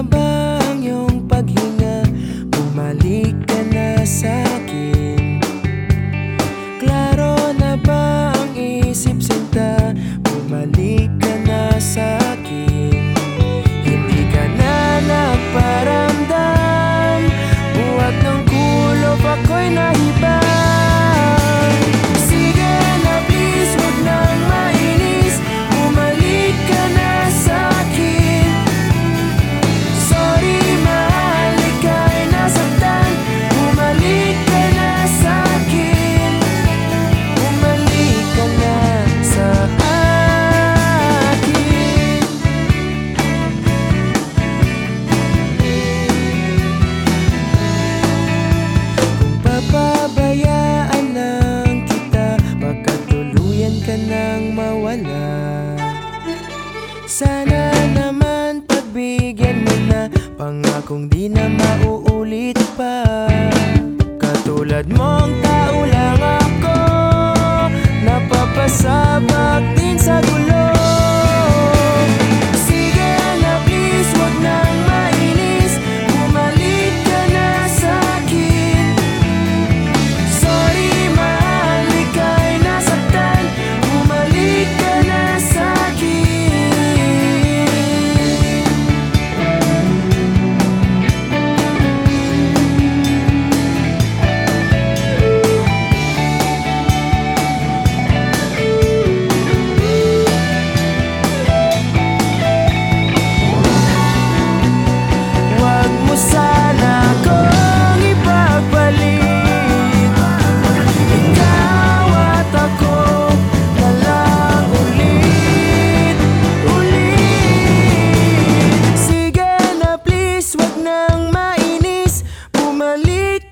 na ba ang iyong paghinga? Bumalik ka na sa akin Klaro na ba ang isip sinta? Bumalik ka na sa akin Sana naman pagbigyan mo na Pangakong di na mauulit pa. Katulad mong tao lang ako mainis. Bumalik